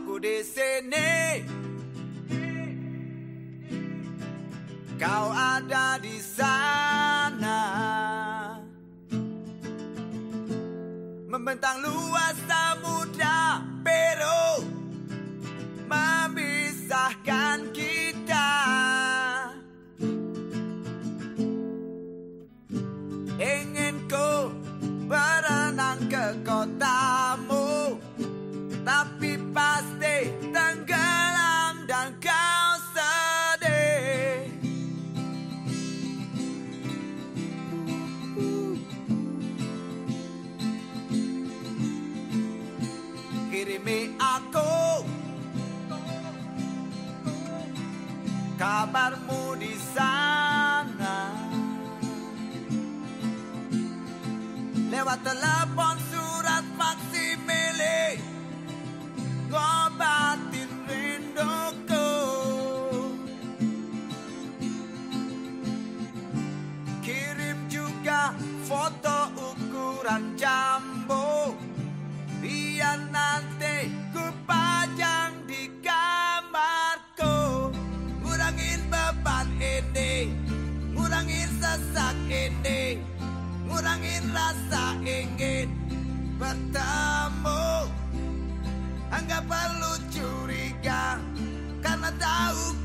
Aku di sini. Kau ada di sana. Membentang luas Kirimi aku Kabarmu di sana. Lewat telepon surat faksimile Ngobatin rinduku. Kirim juga foto ukuran jambu Biar bertemu Enggak perlu curiga Karena tahu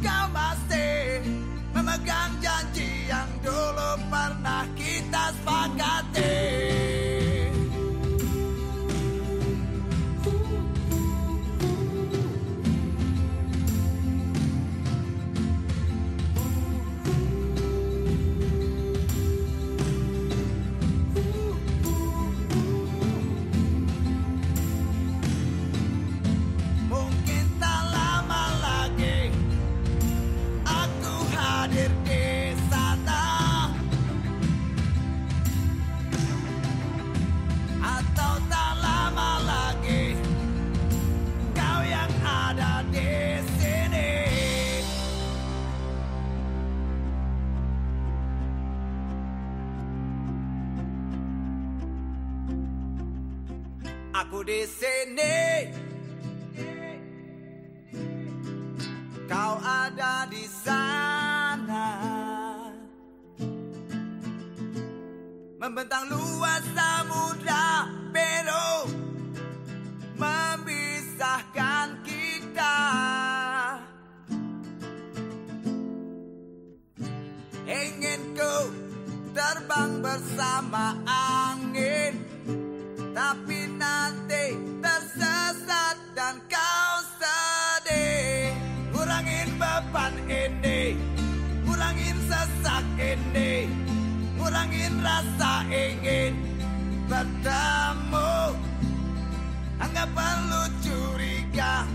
Aku di sini. Kau ada di sana. Membentang luas samudra Peru. Memisahkan kita. Ingin ku terbang bersama angin. Tapi sesak ini Ngurangin rasa ingin bertemu. Enggak perlu curiga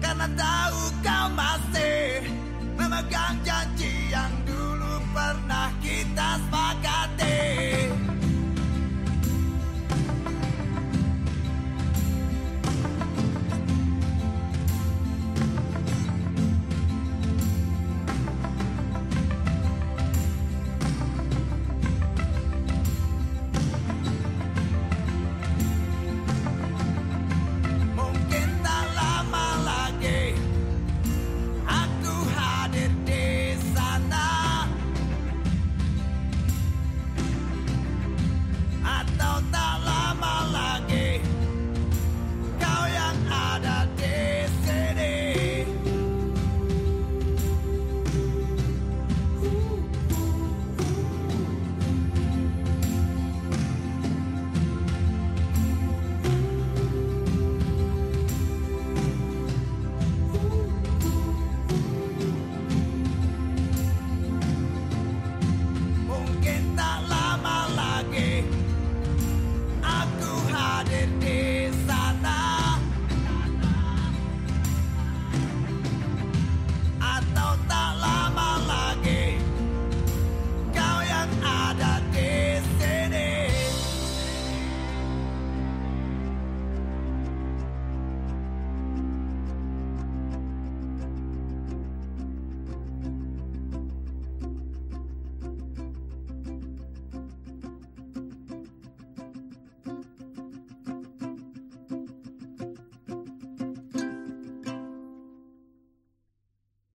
Karena tahu kau masih Memegang